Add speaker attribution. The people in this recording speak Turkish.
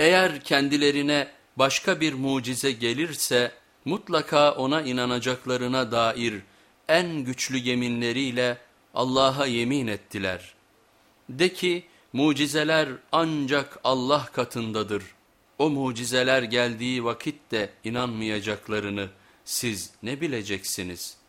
Speaker 1: Eğer kendilerine başka bir mucize gelirse mutlaka ona inanacaklarına dair en güçlü yeminleriyle Allah'a yemin ettiler. De ki mucizeler ancak Allah katındadır. O mucizeler geldiği vakitte inanmayacaklarını siz ne bileceksiniz?''